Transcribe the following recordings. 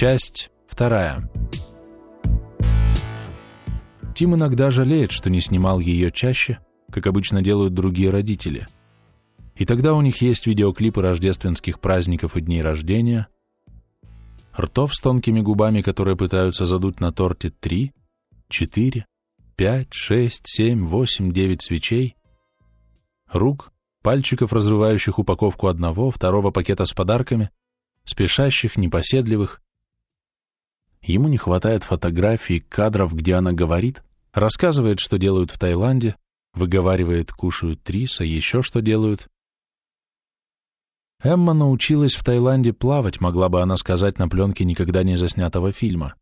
Часть вторая. Тим иногда жалеет, что не снимал ее чаще, как обычно делают другие родители. И тогда у них есть видеоклипы рождественских праздников и дней рождения, ртов с тонкими губами, которые пытаются задуть на торте три, четыре, пять, шесть, семь, восемь, девять свечей, рук, пальчиков, разрывающих упаковку одного, второго пакета с подарками, спешащих, непоседливых. Ему не хватает фотографий, кадров, где она говорит, рассказывает, что делают в Таиланде, выговаривает, кушают рис, а еще что делают. Эмма научилась в Таиланде плавать, могла бы она сказать на пленке никогда не заснятого фильма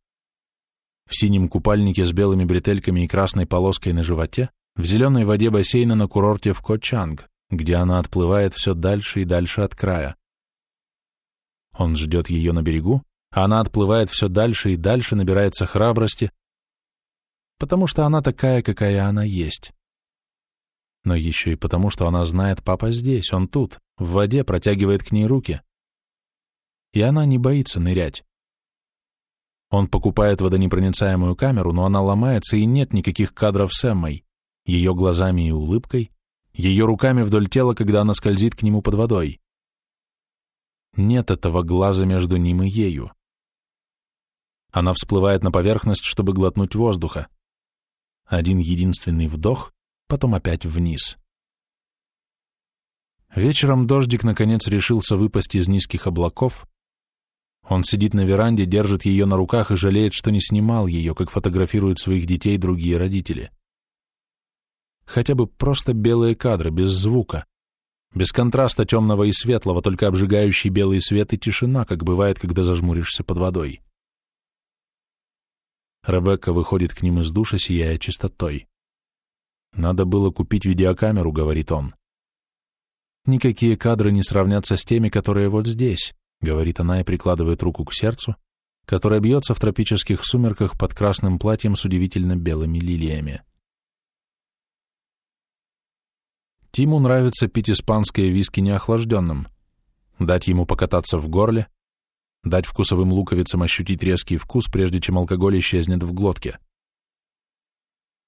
в синем купальнике с белыми бретельками и красной полоской на животе, в зеленой воде бассейна на курорте в Кочанг, где она отплывает все дальше и дальше от края. Он ждет ее на берегу, она отплывает все дальше и дальше, набирается храбрости, потому что она такая, какая она есть. Но еще и потому, что она знает, папа здесь, он тут, в воде, протягивает к ней руки. И она не боится нырять. Он покупает водонепроницаемую камеру, но она ломается, и нет никаких кадров с Эммой, ее глазами и улыбкой, ее руками вдоль тела, когда она скользит к нему под водой. Нет этого глаза между ним и ею. Она всплывает на поверхность, чтобы глотнуть воздуха. Один единственный вдох, потом опять вниз. Вечером дождик наконец решился выпасть из низких облаков, он сидит на веранде, держит ее на руках и жалеет, что не снимал ее, как фотографируют своих детей другие родители. Хотя бы просто белые кадры, без звука, без контраста темного и светлого, только обжигающий белый свет и тишина, как бывает, когда зажмуришься под водой. Ребекка выходит к ним из душа, сияя чистотой. «Надо было купить видеокамеру», — говорит он. «Никакие кадры не сравнятся с теми, которые вот здесь. — говорит она и прикладывает руку к сердцу, которое бьется в тропических сумерках под красным платьем с удивительно белыми лилиями. Тиму нравится пить испанское виски неохлажденным, дать ему покататься в горле, дать вкусовым луковицам ощутить резкий вкус, прежде чем алкоголь исчезнет в глотке.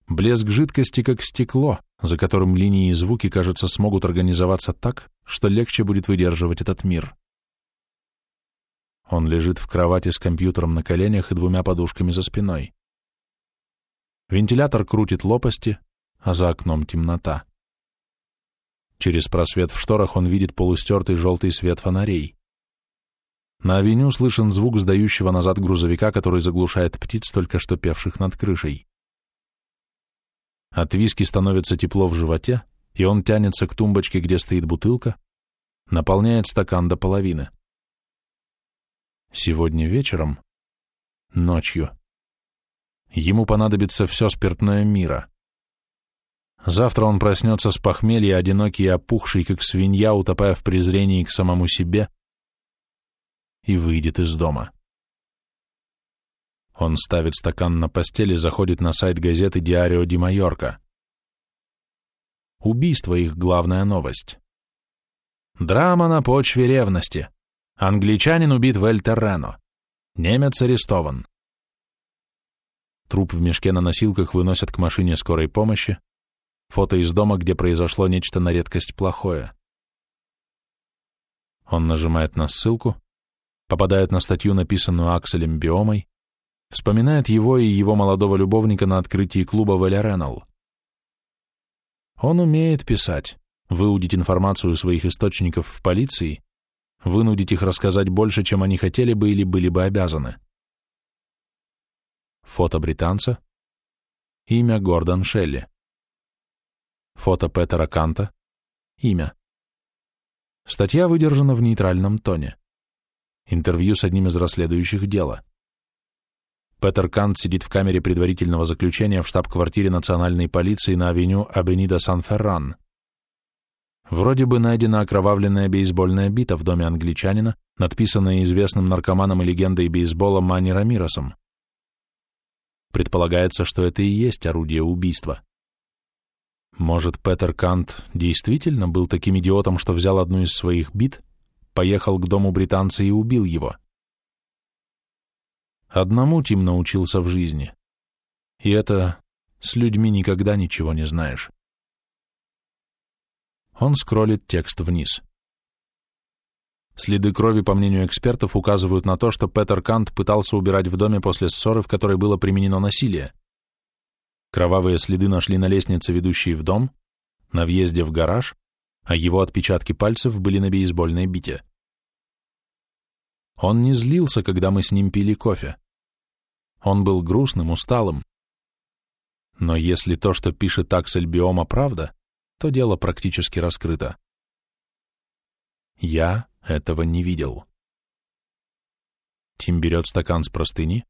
Блеск жидкости как стекло, за которым линии и звуки, кажется, смогут организоваться так, что легче будет выдерживать этот мир. Он лежит в кровати с компьютером на коленях и двумя подушками за спиной. Вентилятор крутит лопасти, а за окном темнота. Через просвет в шторах он видит полустертый желтый свет фонарей. На авеню слышен звук сдающего назад грузовика, который заглушает птиц, только что певших над крышей. От виски становится тепло в животе, и он тянется к тумбочке, где стоит бутылка, наполняет стакан до половины. Сегодня вечером, ночью, ему понадобится все спиртное мира. Завтра он проснется с похмелья, одинокий и опухший, как свинья, утопая в презрении к самому себе, и выйдет из дома. Он ставит стакан на постели заходит на сайт газеты «Диарио Ди Майорка». Убийство — их главная новость. Драма на почве ревности. Англичанин убит в Эль-Террено. Немец арестован. Труп в мешке на носилках выносят к машине скорой помощи. Фото из дома, где произошло нечто на редкость плохое. Он нажимает на ссылку, попадает на статью, написанную Акселем Биомой, вспоминает его и его молодого любовника на открытии клуба Валя Реннелл. Он умеет писать, выудить информацию своих источников в полиции вынудить их рассказать больше, чем они хотели бы или были бы обязаны. Фото британца. Имя Гордон Шелли. Фото Петера Канта. Имя. Статья выдержана в нейтральном тоне. Интервью с одним из расследующих дела. Петер Кант сидит в камере предварительного заключения в штаб-квартире национальной полиции на авеню Абенида Сан-Ферран. Вроде бы найдена окровавленная бейсбольная бита в доме англичанина, надписанная известным наркоманом и легендой бейсбола Манни Рамиросом. Предполагается, что это и есть орудие убийства. Может, Петер Кант действительно был таким идиотом, что взял одну из своих бит, поехал к дому британца и убил его? Одному Тим научился в жизни. И это с людьми никогда ничего не знаешь. Он скроллит текст вниз. Следы крови, по мнению экспертов, указывают на то, что Петер Кант пытался убирать в доме после ссоры, в которой было применено насилие. Кровавые следы нашли на лестнице, ведущей в дом, на въезде в гараж, а его отпечатки пальцев были на бейсбольной бите. Он не злился, когда мы с ним пили кофе. Он был грустным, усталым. Но если то, что пишет Аксель Биома, правда, то дело практически раскрыто. Я этого не видел. Тим берет стакан с простыни,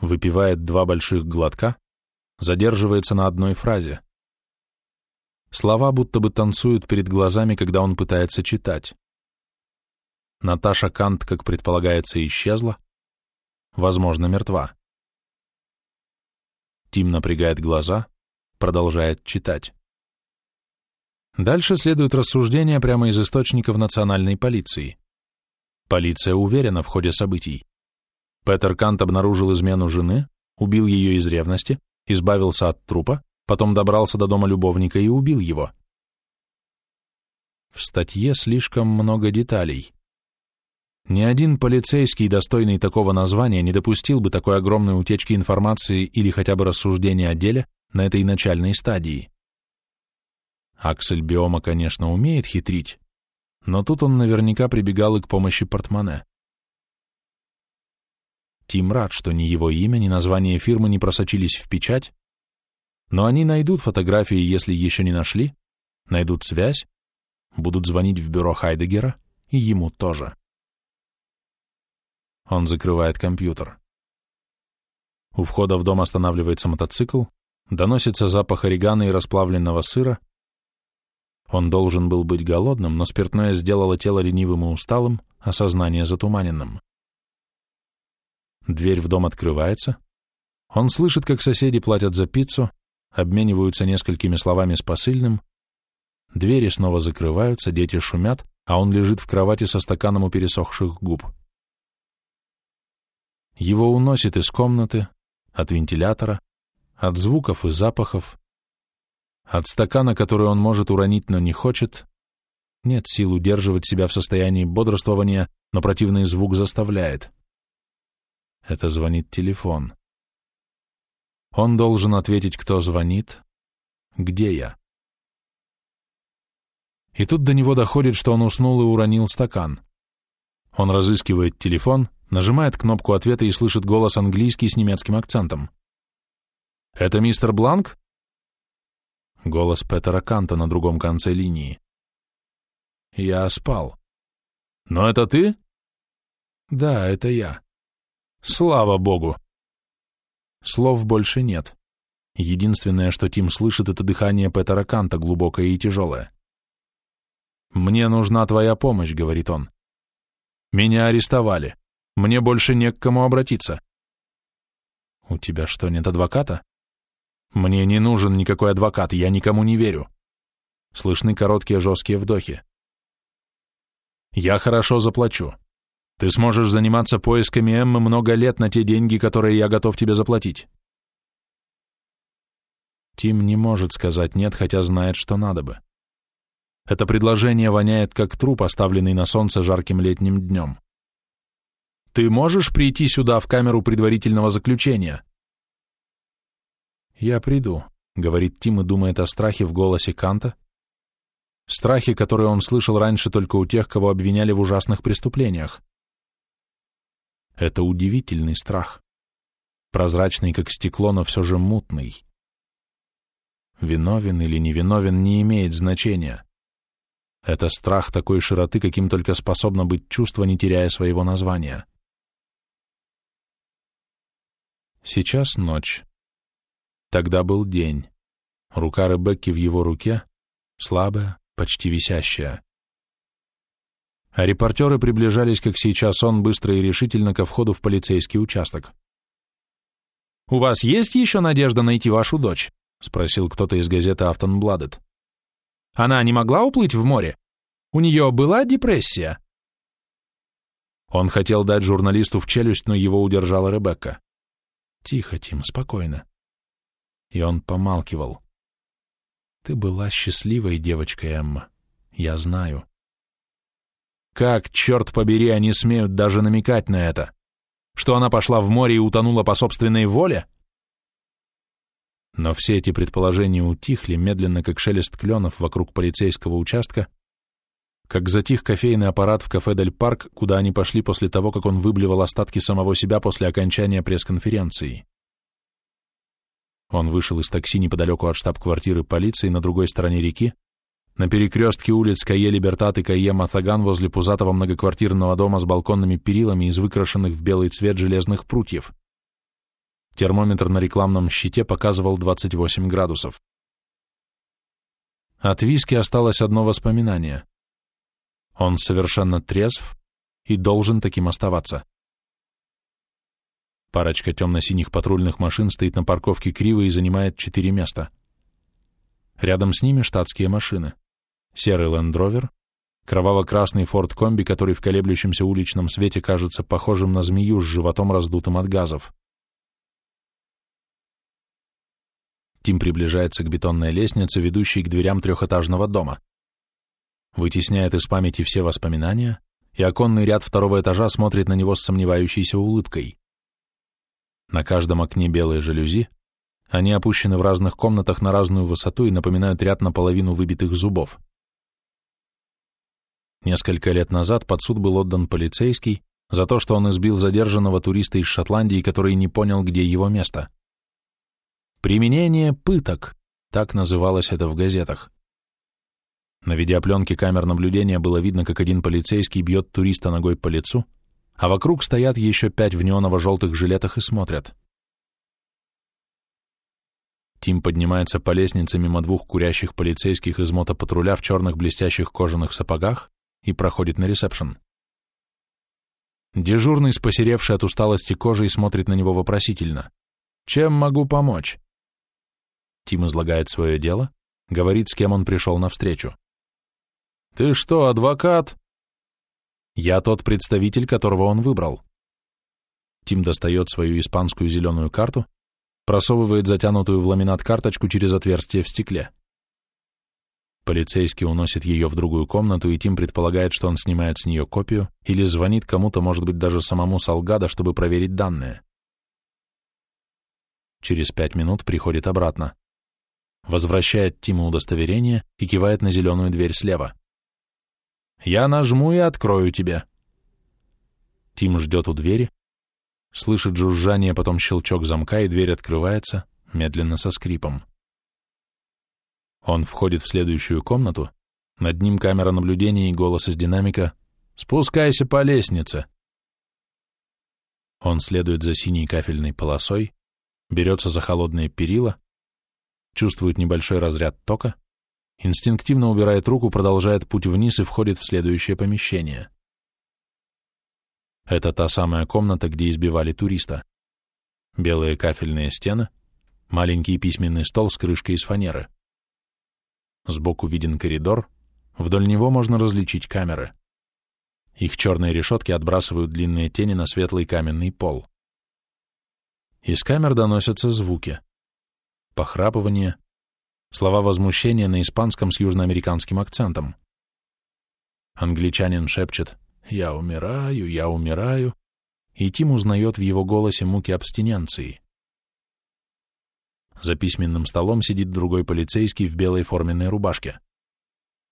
выпивает два больших глотка, задерживается на одной фразе. Слова будто бы танцуют перед глазами, когда он пытается читать. Наташа Кант, как предполагается, исчезла, возможно, мертва. Тим напрягает глаза, продолжает читать. Дальше следует рассуждение прямо из источников национальной полиции. Полиция уверена в ходе событий. Петер Кант обнаружил измену жены, убил ее из ревности, избавился от трупа, потом добрался до дома любовника и убил его. В статье слишком много деталей. Ни один полицейский, достойный такого названия, не допустил бы такой огромной утечки информации или хотя бы рассуждения о деле на этой начальной стадии. Аксель Биома, конечно, умеет хитрить, но тут он наверняка прибегал и к помощи портмоне. Тим рад, что ни его имя, ни название фирмы не просочились в печать, но они найдут фотографии, если еще не нашли, найдут связь, будут звонить в бюро Хайдегера, и ему тоже. Он закрывает компьютер. У входа в дом останавливается мотоцикл, доносится запах орегано и расплавленного сыра, он должен был быть голодным, но спиртное сделало тело ленивым и усталым, а сознание затуманенным. Дверь в дом открывается. Он слышит, как соседи платят за пиццу, обмениваются несколькими словами с посыльным. Двери снова закрываются, дети шумят, а он лежит в кровати со стаканом у пересохших губ. Его уносит из комнаты, от вентилятора, от звуков и запахов, от стакана, который он может уронить, но не хочет, нет сил удерживать себя в состоянии бодрствования, но противный звук заставляет. Это звонит телефон. Он должен ответить, кто звонит, где я. И тут до него доходит, что он уснул и уронил стакан. Он разыскивает телефон, нажимает кнопку ответа и слышит голос английский с немецким акцентом. «Это мистер Бланк?» Голос Петера Канта на другом конце линии. Я спал. Но это ты? Да, это я. Слава богу. Слов больше нет. Единственное, что Тим слышит, это дыхание Петера Канта, глубокое и тяжелое. «Мне нужна твоя помощь», — говорит он. «Меня арестовали. Мне больше не к кому обратиться». «У тебя что, нет адвоката?» Мне не нужен никакой адвокат, я никому не верю. Слышны короткие жесткие вдохи. Я хорошо заплачу. Ты сможешь заниматься поисками Эммы много лет на те деньги, которые я готов тебе заплатить. Тим не может сказать «нет», хотя знает, что надо бы. Это предложение воняет, как труп, оставленный на солнце жарким летним днем. «Ты можешь прийти сюда, в камеру предварительного заключения?» «Я приду», — говорит Тим и думает о страхе в голосе Канта, страхе, который он слышал раньше только у тех, кого обвиняли в ужасных преступлениях. Это удивительный страх, прозрачный, как стекло, но все же мутный. Виновен или невиновен не имеет значения. Это страх такой широты, каким только способно быть чувство, не теряя своего названия. Сейчас ночь. Тогда был день. Рука Ребекки в его руке, слабая, почти висящая. А репортеры приближались, как сейчас он, быстро и решительно ко входу в полицейский участок. «У вас есть еще надежда найти вашу дочь?» — спросил кто-то из газеты «Автонбладет». «Она не могла уплыть в море? У нее была депрессия?» Он хотел дать журналисту в челюсть, но его удержала Ребекка. Тихо, Тим, спокойно. И он помалкивал. Ты была счастливой девочкой, Эмма. Я знаю. Как, черт побери, они смеют даже намекать на это? Что она пошла в море и утонула по собственной воле? Но все эти предположения утихли, медленно, как шелест кленов вокруг полицейского участка, как затих кофейный аппарат в кафе «Дель Парк», куда они пошли после того, как он выблевал остатки самого себя после окончания пресс-конференции. Он вышел из такси неподалеку от штаб-квартиры полиции на другой стороне реки, на перекрестке улиц Кае Либертат и Кае Матаган возле пузатого многоквартирного дома с балконными перилами из выкрашенных в белый цвет железных прутьев. Термометр на рекламном щите показывал 28 градусов. От виски осталось одно воспоминание. Он совершенно трезв и должен таким оставаться. Парочка темно-синих патрульных машин стоит на парковке криво и занимает четыре места. Рядом с ними штатские машины. Серый лендровер, кроваво-красный форт комби, который в колеблющемся уличном свете кажется похожим на змею с животом раздутым от газов. Тим приближается к бетонной лестнице, ведущей к дверям трехэтажного дома. Вытесняет из памяти все воспоминания, и оконный ряд второго этажа смотрит на него с сомневающейся улыбкой. На каждом окне белые жалюзи, они опущены в разных комнатах на разную высоту и напоминают ряд наполовину выбитых зубов. Несколько лет назад под суд был отдан полицейский за то, что он избил задержанного туриста из Шотландии, который не понял, где его место. «Применение пыток», так называлось это в газетах. На видеопленке камер наблюдения было видно, как один полицейский бьет туриста ногой по лицу, а вокруг стоят еще пять в неоново-желтых жилетах и смотрят. Тим поднимается по лестнице мимо двух курящих полицейских из мотопатруля в черных блестящих кожаных сапогах и проходит на ресепшн. Дежурный, с посеревшей от усталости кожей, смотрит на него вопросительно. «Чем могу помочь?» Тим излагает свое дело, говорит, с кем он пришел навстречу. «Ты что, адвокат?» Я тот представитель, которого он выбрал. Тим достает свою испанскую зеленую карту, просовывает затянутую в ламинат карточку через отверстие в стекле. Полицейский уносит ее в другую комнату, и Тим предполагает, что он снимает с нее копию или звонит кому-то, может быть, даже самому Салгада, чтобы проверить данные. Через пять минут приходит обратно. Возвращает Тиму удостоверение и кивает на зеленую дверь слева. Я нажму и открою тебе. Тим ждет у двери, слышит жужжание, потом щелчок замка, и дверь открывается, медленно со скрипом. Он входит в следующую комнату, над ним камера наблюдения и голос из динамика «Спускайся по лестнице!». Он следует за синей кафельной полосой, берется за холодные перила, чувствует небольшой разряд тока, инстинктивно убирает руку, продолжает путь вниз и входит в следующее помещение. Это та самая комната, где избивали туриста. Белые кафельные стены, маленький письменный стол с крышкой из фанеры. Сбоку виден коридор, вдоль него можно различить камеры. Их черные решетки отбрасывают длинные тени на светлый каменный пол. Из камер доносятся звуки. Похрапывание, слова возмущения на испанском с южноамериканским акцентом. Англичанин шепчет «Я умираю, я умираю», и Тим узнает в его голосе муки абстиненции. За письменным столом сидит другой полицейский в белой форменной рубашке.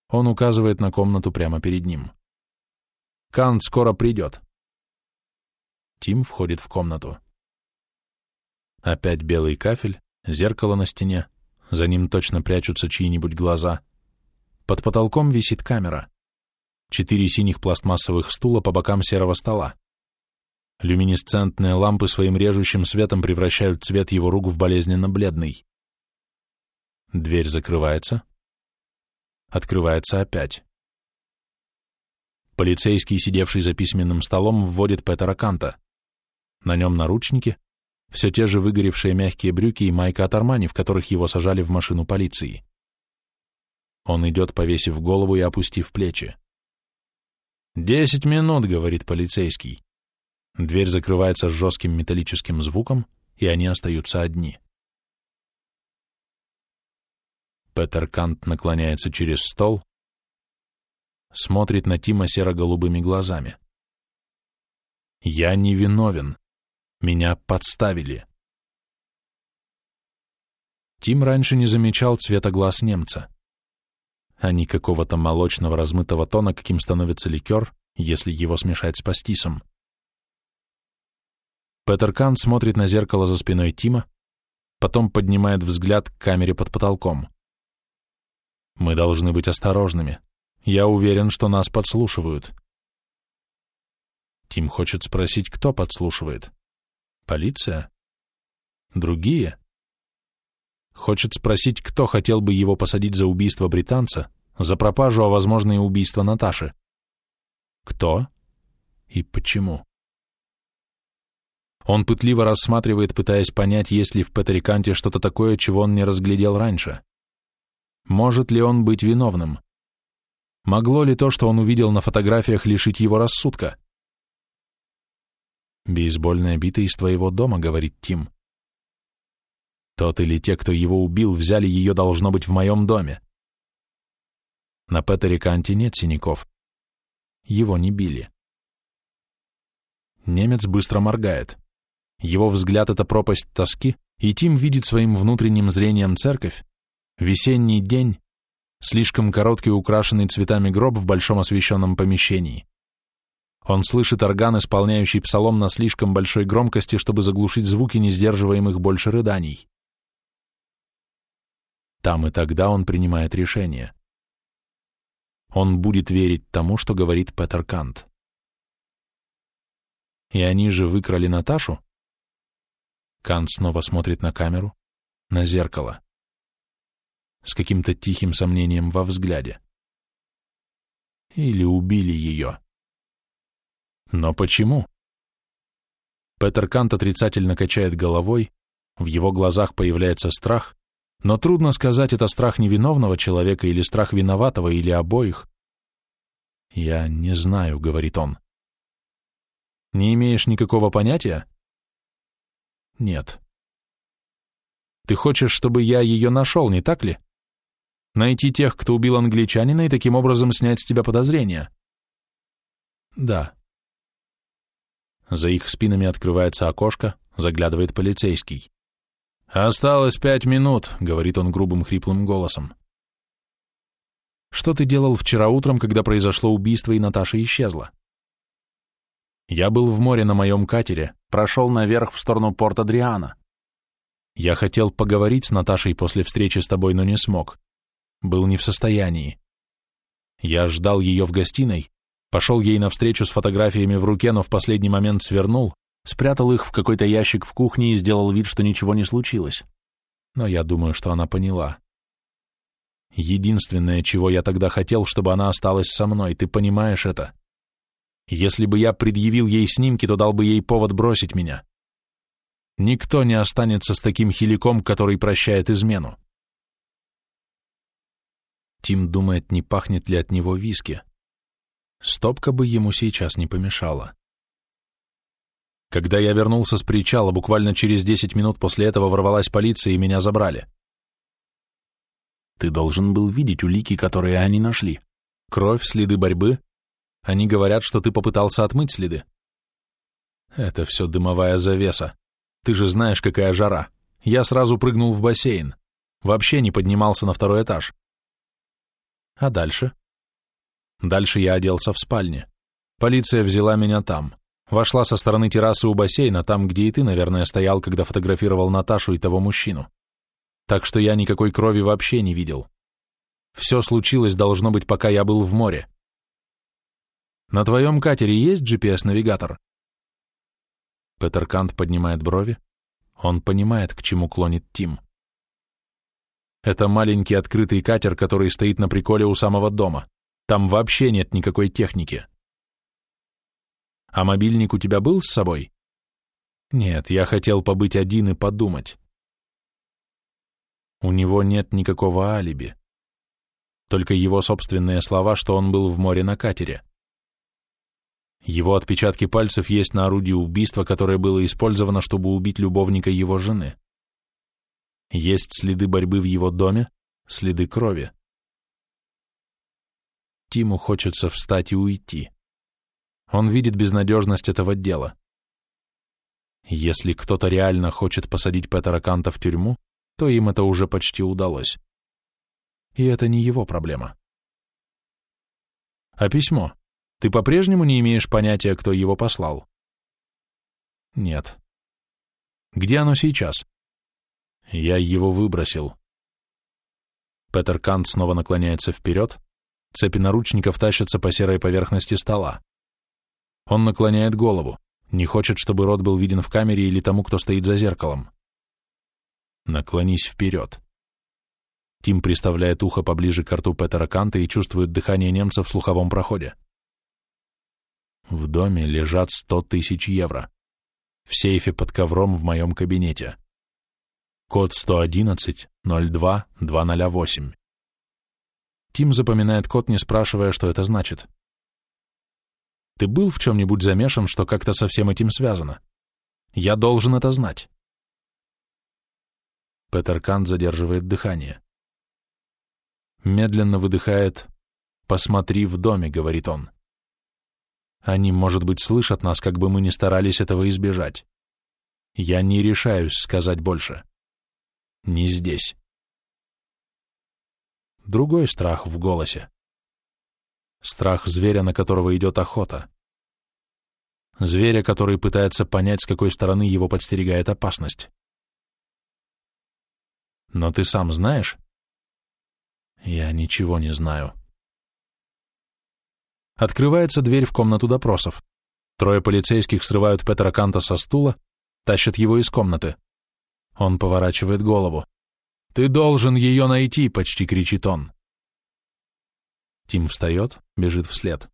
Он указывает на комнату прямо перед ним. «Кант скоро придет». Тим входит в комнату. Опять белый кафель, зеркало на стене, за ним точно прячутся чьи-нибудь глаза. Под потолком висит камера. Четыре синих пластмассовых стула по бокам серого стола. Люминесцентные лампы своим режущим светом превращают цвет его рук в болезненно бледный. Дверь закрывается. Открывается опять. Полицейский, сидевший за письменным столом, вводит Петера Канта. На нем наручники, все те же выгоревшие мягкие брюки и майка от Армани, в которых его сажали в машину полиции. Он идет, повесив голову и опустив плечи. «Десять минут», — говорит полицейский. Дверь закрывается с жестким металлическим звуком, и они остаются одни. Петер Кант наклоняется через стол, смотрит на Тима серо-голубыми глазами. «Я не виновен. Меня подставили». Тим раньше не замечал цвета глаз немца, а не какого-то молочного размытого тона, каким становится ликер, если его смешать с пастисом. Петер Кант смотрит на зеркало за спиной Тима, потом поднимает взгляд к камере под потолком. Мы должны быть осторожными. Я уверен, что нас подслушивают. Тим хочет спросить, кто подслушивает. Полиция? Другие? Хочет спросить, кто хотел бы его посадить за убийство британца, за пропажу, а возможно и убийство Наташи. Кто и почему? Он пытливо рассматривает, пытаясь понять, есть ли в Петериканте что-то такое, чего он не разглядел раньше. Может ли он быть виновным? Могло ли то, что он увидел на фотографиях, лишить его рассудка? «Бейсбольная бита из твоего дома», — говорит Тим. «Тот или те, кто его убил, взяли ее, должно быть, в моем доме. На Петере Канте нет синяков. Его не били. Немец быстро моргает. Его взгляд — это пропасть тоски, и Тим видит своим внутренним зрением церковь, Весенний день, слишком короткий украшенный цветами гроб в большом освещенном помещении. Он слышит орган, исполняющий псалом на слишком большой громкости, чтобы заглушить звуки, не сдерживаемых больше рыданий. Там и тогда он принимает решение. Он будет верить тому, что говорит Петер Кант. И они же выкрали Наташу? Кант снова смотрит на камеру, на зеркало с каким-то тихим сомнением во взгляде. Или убили ее. Но почему? Петер Кант отрицательно качает головой, в его глазах появляется страх, но трудно сказать, это страх невиновного человека или страх виноватого, или обоих. «Я не знаю», — говорит он. «Не имеешь никакого понятия?» «Нет». «Ты хочешь, чтобы я ее нашел, не так ли?» Найти тех, кто убил англичанина, и таким образом снять с тебя подозрения. Да. За их спинами открывается окошко, заглядывает полицейский. «Осталось пять минут», — говорит он грубым хриплым голосом. «Что ты делал вчера утром, когда произошло убийство и Наташа исчезла?» «Я был в море на моем катере, прошел наверх в сторону порта Дриана. Я хотел поговорить с Наташей после встречи с тобой, но не смог был не в состоянии. Я ждал ее в гостиной, пошел ей навстречу с фотографиями в руке, но в последний момент свернул, спрятал их в какой-то ящик в кухне и сделал вид, что ничего не случилось. Но я думаю, что она поняла. Единственное, чего я тогда хотел, чтобы она осталась со мной, ты понимаешь это? Если бы я предъявил ей снимки, то дал бы ей повод бросить меня. Никто не останется с таким хиликом, который прощает измену. Тим думает, не пахнет ли от него виски. Стопка бы ему сейчас не помешала. Когда я вернулся с причала, буквально через десять минут после этого ворвалась полиция и меня забрали. Ты должен был видеть улики, которые они нашли. Кровь, следы борьбы. Они говорят, что ты попытался отмыть следы. Это все дымовая завеса. Ты же знаешь, какая жара. Я сразу прыгнул в бассейн. Вообще не поднимался на второй этаж. А дальше? Дальше я оделся в спальне. Полиция взяла меня там. Вошла со стороны террасы у бассейна, там, где и ты, наверное, стоял, когда фотографировал Наташу и того мужчину. Так что я никакой крови вообще не видел. Все случилось, должно быть, пока я был в море. На твоем катере есть GPS-навигатор? Петер Кант поднимает брови. Он понимает, к чему клонит Тим. Это маленький открытый катер, который стоит на приколе у самого дома. Там вообще нет никакой техники. А мобильник у тебя был с собой? Нет, я хотел побыть один и подумать. У него нет никакого алиби. Только его собственные слова, что он был в море на катере. Его отпечатки пальцев есть на орудии убийства, которое было использовано, чтобы убить любовника его жены. Есть следы борьбы в его доме, следы крови. Тиму хочется встать и уйти. Он видит безнадежность этого дела. Если кто-то реально хочет посадить Петера Канта в тюрьму, то им это уже почти удалось. И это не его проблема. А письмо? Ты по-прежнему не имеешь понятия, кто его послал? Нет. Где оно сейчас? Я его выбросил. Петер Кант снова наклоняется вперед, цепи наручников тащатся по серой поверхности стола. Он наклоняет голову, не хочет, чтобы рот был виден в камере или тому, кто стоит за зеркалом. Наклонись вперед. Тим приставляет ухо поближе к рту Петера Канта и чувствует дыхание немца в слуховом проходе. В доме лежат сто тысяч евро. В сейфе под ковром в моем кабинете. Код 111-02-208. Тим запоминает код, не спрашивая, что это значит. Ты был в чем-нибудь замешан, что как-то со всем этим связано? Я должен это знать. Петер Кант задерживает дыхание. Медленно выдыхает «Посмотри в доме», — говорит он. Они, может быть, слышат нас, как бы мы ни старались этого избежать. Я не решаюсь сказать больше. Не здесь. Другой страх в голосе. Страх зверя, на которого идет охота. Зверя, который пытается понять, с какой стороны его подстерегает опасность. Но ты сам знаешь? Я ничего не знаю. Открывается дверь в комнату допросов. Трое полицейских срывают Петра Канта со стула, тащат его из комнаты. Он поворачивает голову. «Ты должен ее найти!» — почти кричит он. Тим встает, бежит вслед.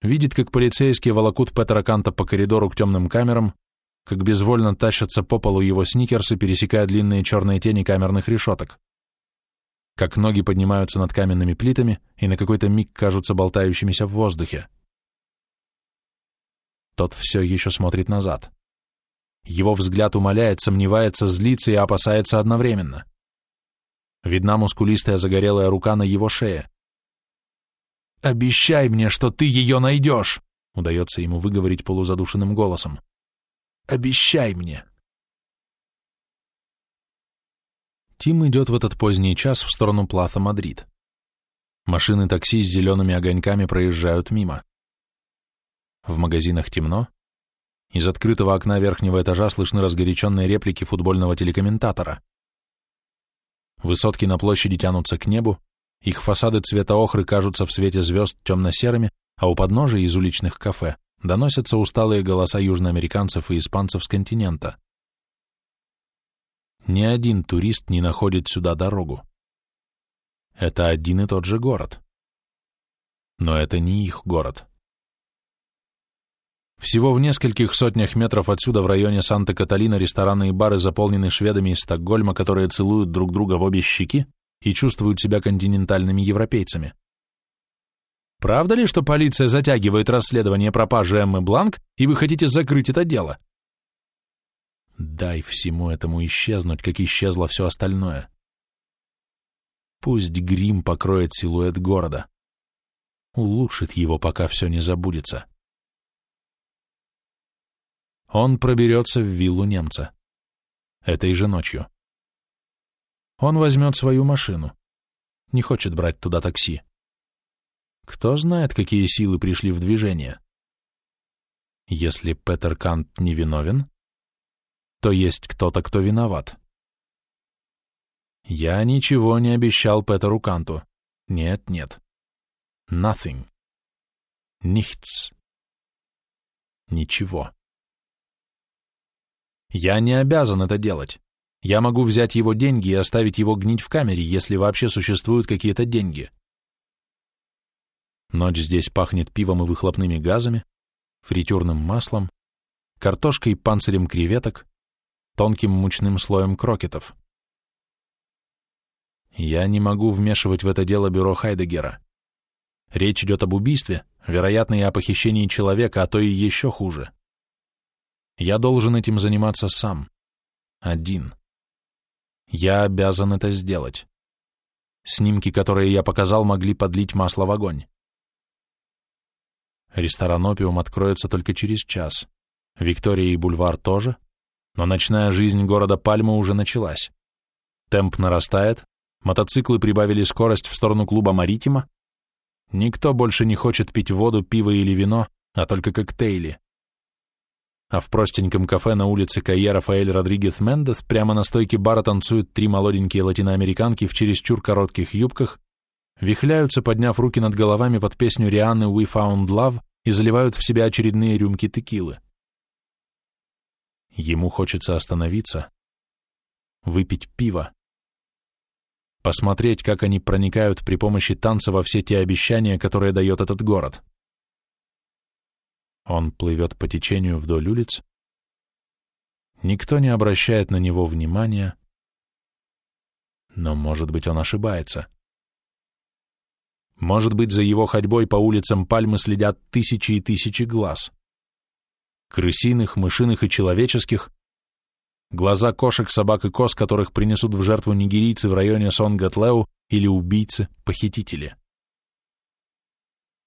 Видит, как полицейские волокут Петра Канта по коридору к темным камерам, как безвольно тащатся по полу его сникерсы, пересекая длинные черные тени камерных решеток как ноги поднимаются над каменными плитами и на какой-то миг кажутся болтающимися в воздухе. Тот все еще смотрит назад. Его взгляд умоляет, сомневается, злится и опасается одновременно. Видна мускулистая загорелая рука на его шее. «Обещай мне, что ты ее найдешь!» — удается ему выговорить полузадушенным голосом. «Обещай мне!» Тим идет в этот поздний час в сторону Плата Мадрид. Машины такси с зелеными огоньками проезжают мимо. В магазинах темно. Из открытого окна верхнего этажа слышны разгоряченные реплики футбольного телекомментатора. Высотки на площади тянутся к небу, их фасады цвета охры кажутся в свете звезд темно-серыми, а у подножия из уличных кафе доносятся усталые голоса южноамериканцев и испанцев с континента. Ни один турист не находит сюда дорогу. Это один и тот же город. Но это не их город. Всего в нескольких сотнях метров отсюда в районе Санта-Каталина рестораны и бары заполнены шведами из Стокгольма, которые целуют друг друга в обе щеки и чувствуют себя континентальными европейцами. Правда ли, что полиция затягивает расследование пропажи Эммы Бланк, и вы хотите закрыть это дело? Дай всему этому исчезнуть, как исчезло все остальное. Пусть грим покроет силуэт города. Улучшит его, пока все не забудется. Он проберется в виллу немца. Этой же ночью. Он возьмет свою машину. Не хочет брать туда такси. Кто знает, какие силы пришли в движение. Если Петер Кант невиновен, то есть кто-то, кто виноват. Я ничего не обещал Петеру Канту. Нет, нет. Nothing. Nichts. Ничего. Я не обязан это делать. Я могу взять его деньги и оставить его гнить в камере, если вообще существуют какие-то деньги. Ночь здесь пахнет пивом и выхлопными газами, фритюрным маслом, картошкой и панцирем креветок, тонким мучным слоем крокетов. Я не могу вмешивать в это дело бюро Хайдегера. Речь идет об убийстве, вероятно, и о похищении человека, а то и еще хуже. Я должен этим заниматься сам. Один. Я обязан это сделать. Снимки, которые я показал, могли подлить масло в огонь. Ресторан «Опиум» откроется только через час. Виктория и Бульвар тоже, но ночная жизнь города Пальма уже началась. Темп нарастает, мотоциклы прибавили скорость в сторону клуба «Маритима». Никто больше не хочет пить воду, пиво или вино, а только коктейли. А в простеньком кафе на улице Кайя Рафаэль Родригес Мендес прямо на стойке бара танцуют три молоденькие латиноамериканки в чересчур коротких юбках, вихляются, подняв руки над головами под песню Рианы «We Found Love» и заливают в себя очередные рюмки текилы. Ему хочется остановиться, выпить пиво, посмотреть, как они проникают при помощи танца во все те обещания, которые дает этот город. Он плывет по течению вдоль улиц, никто не обращает на него внимания, но, может быть, он ошибается. Может быть, за его ходьбой по улицам Пальмы следят тысячи и тысячи глаз — крысиных, мышиных и человеческих, глаза кошек, собак и коз, которых принесут в жертву нигерийцы в районе Сонгатлеу или убийцы-похитители.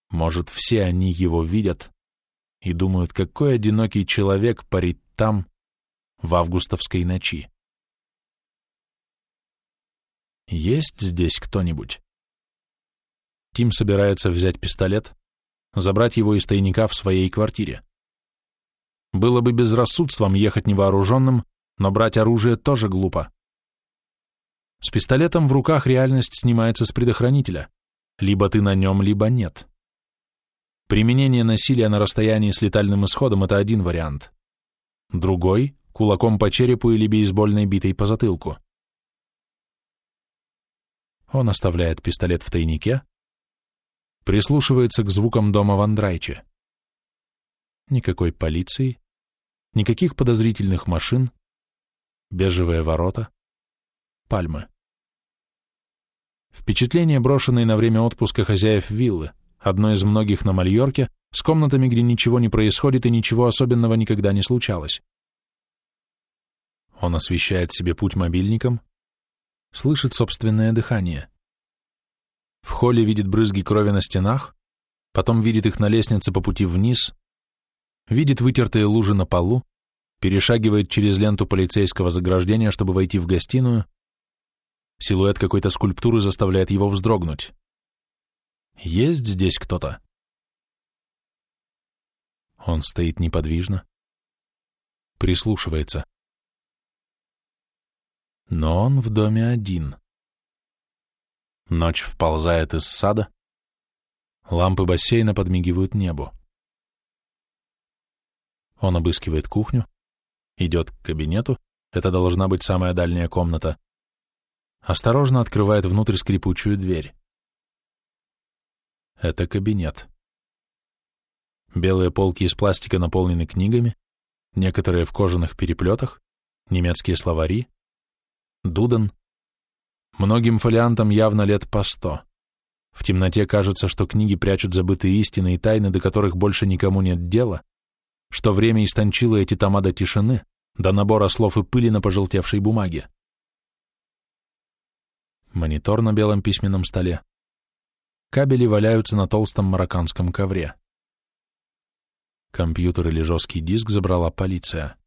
Может, все они его видят и думают, какой одинокий человек парит там в августовской ночи. Есть здесь кто-нибудь? Тим собирается взять пистолет, забрать его из тайника в своей квартире. Было бы безрассудством ехать невооруженным, но брать оружие тоже глупо. С пистолетом в руках реальность снимается с предохранителя. Либо ты на нем, либо нет. Применение насилия на расстоянии с летальным исходом – это один вариант. Другой – кулаком по черепу или бейсбольной битой по затылку. Он оставляет пистолет в тайнике, прислушивается к звукам дома в Андрайче. Никакой полиции, никаких подозрительных машин, бежевые ворота, пальмы. Впечатление, брошенное на время отпуска хозяев виллы, одной из многих на Мальорке, с комнатами, где ничего не происходит и ничего особенного никогда не случалось. Он освещает себе путь мобильником, слышит собственное дыхание. В холле видит брызги крови на стенах, потом видит их на лестнице по пути вниз, видит вытертые лужи на полу, перешагивает через ленту полицейского заграждения, чтобы войти в гостиную. Силуэт какой-то скульптуры заставляет его вздрогнуть. Есть здесь кто-то? Он стоит неподвижно, прислушивается. Но он в доме один. Ночь вползает из сада, лампы бассейна подмигивают небу. Он обыскивает кухню, идет к кабинету, это должна быть самая дальняя комната, осторожно открывает внутрь скрипучую дверь. Это кабинет. Белые полки из пластика наполнены книгами, некоторые в кожаных переплетах, немецкие словари, Дуден. Многим фолиантам явно лет по сто. В темноте кажется, что книги прячут забытые истины и тайны, до которых больше никому нет дела, что время истончило эти тома до тишины, до набора слов и пыли на пожелтевшей бумаге. Монитор на белом письменном столе. Кабели валяются на толстом марокканском ковре. Компьютер или жесткий диск забрала полиция.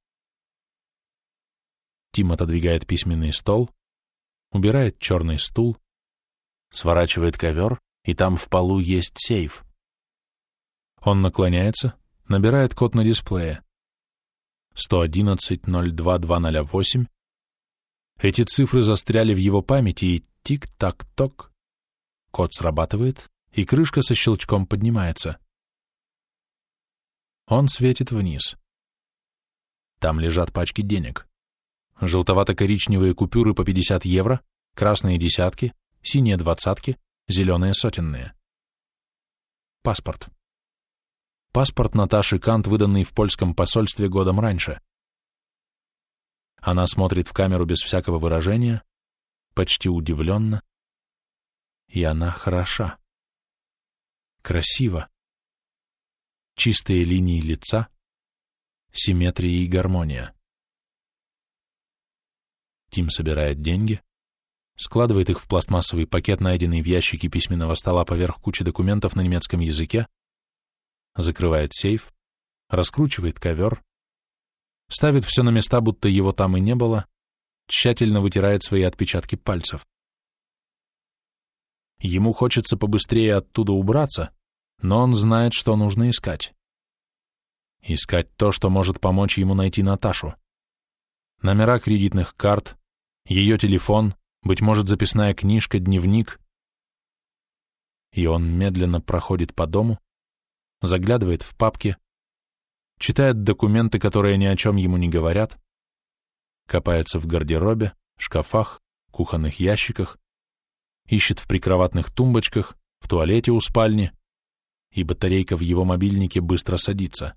Тим отодвигает письменный стол, убирает черный стул, сворачивает ковер, и там в полу есть сейф. Он наклоняется, Набирает код на дисплее. 111-02-208. Эти цифры застряли в его памяти, и тик-так-ток. Код срабатывает, и крышка со щелчком поднимается. Он светит вниз. Там лежат пачки денег. Желтовато-коричневые купюры по 50 евро, красные десятки, синие двадцатки, зеленые сотенные. Паспорт. Паспорт Наташи Кант, выданный в польском посольстве годом раньше. Она смотрит в камеру без всякого выражения, почти удивленно, и она хороша. красиво. Чистые линии лица, симметрия и гармония. Тим собирает деньги, складывает их в пластмассовый пакет, найденный в ящике письменного стола поверх кучи документов на немецком языке, закрывает сейф, раскручивает ковер, ставит все на места, будто его там и не было, тщательно вытирает свои отпечатки пальцев. Ему хочется побыстрее оттуда убраться, но он знает, что нужно искать. Искать то, что может помочь ему найти Наташу. Номера кредитных карт, ее телефон, быть может, записная книжка, дневник. И он медленно проходит по дому, заглядывает в папки, читает документы, которые ни о чем ему не говорят, копается в гардеробе, шкафах, кухонных ящиках, ищет в прикроватных тумбочках, в туалете у спальни, и батарейка в его мобильнике быстро садится.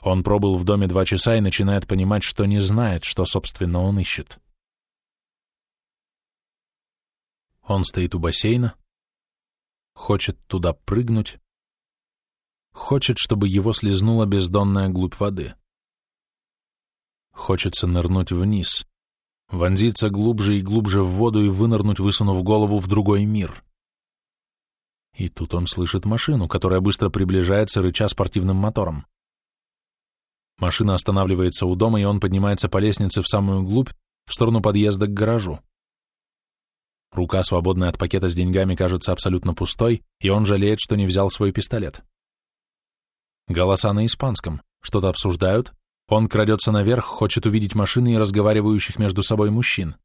Он пробыл в доме два часа и начинает понимать, что не знает, что, собственно, он ищет. Он стоит у бассейна, хочет туда прыгнуть, хочет, чтобы его слезнула бездонная глубь воды. Хочется нырнуть вниз, вонзиться глубже и глубже в воду и вынырнуть, высунув голову в другой мир. И тут он слышит машину, которая быстро приближается, рыча спортивным мотором. Машина останавливается у дома, и он поднимается по лестнице в самую глубь, в сторону подъезда к гаражу. Рука, свободная от пакета с деньгами, кажется абсолютно пустой, и он жалеет, что не взял свой пистолет. Голоса на испанском. Что-то обсуждают. Он крадется наверх, хочет увидеть машины и разговаривающих между собой мужчин.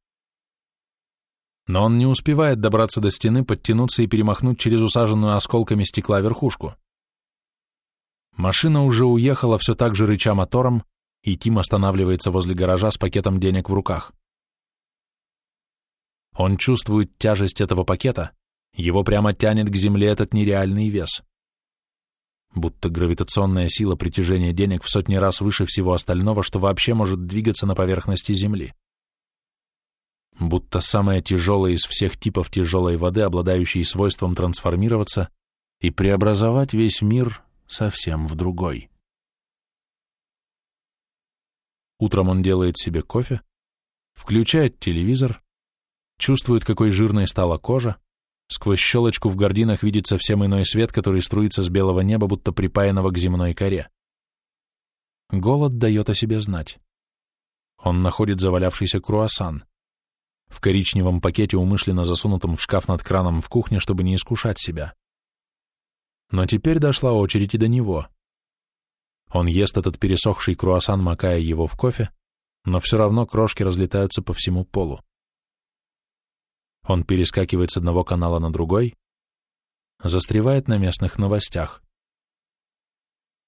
Но он не успевает добраться до стены, подтянуться и перемахнуть через усаженную осколками стекла верхушку. Машина уже уехала все так же рыча мотором, и Тим останавливается возле гаража с пакетом денег в руках. Он чувствует тяжесть этого пакета, его прямо тянет к земле этот нереальный вес. Будто гравитационная сила притяжения денег в сотни раз выше всего остального, что вообще может двигаться на поверхности Земли. Будто самая тяжелая из всех типов тяжелой воды, обладающей свойством трансформироваться и преобразовать весь мир совсем в другой. Утром он делает себе кофе, включает телевизор, чувствует, какой жирной стала кожа, сквозь щелочку в гординах видит совсем иной свет, который струится с белого неба, будто припаянного к земной коре. Голод дает о себе знать. Он находит завалявшийся круассан. В коричневом пакете, умышленно засунутом в шкаф над краном в кухне, чтобы не искушать себя. Но теперь дошла очередь и до него. Он ест этот пересохший круассан, макая его в кофе, но все равно крошки разлетаются по всему полу. Он перескакивает с одного канала на другой, застревает на местных новостях.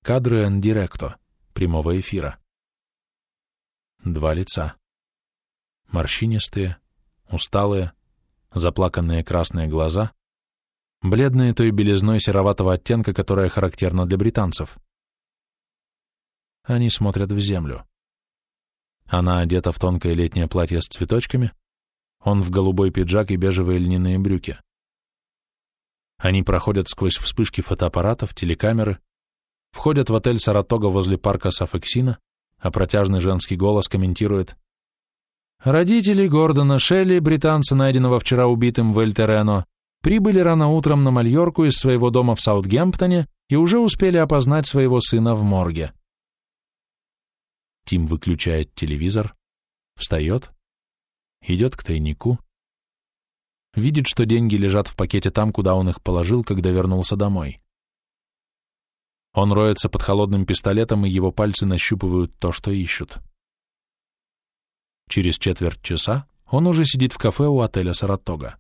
Кадры directo, прямого эфира. Два лица. Морщинистые, усталые, заплаканные красные глаза, бледные той белизной сероватого оттенка, которая характерна для британцев. Они смотрят в землю. Она одета в тонкое летнее платье с цветочками, он в голубой пиджак и бежевые льняные брюки. Они проходят сквозь вспышки фотоаппаратов, телекамеры, входят в отель Саратога возле парка Сафексина, а протяжный женский голос комментирует «Родители Гордона Шелли, британца, найденного вчера убитым в Эльтерено, прибыли рано утром на Мальорку из своего дома в Саутгемптоне и уже успели опознать своего сына в морге. Тим выключает телевизор, встает, идет к тайнику, видит, что деньги лежат в пакете там, куда он их положил, когда вернулся домой. Он роется под холодным пистолетом, и его пальцы нащупывают то, что ищут. Через четверть часа он уже сидит в кафе у отеля «Саратога».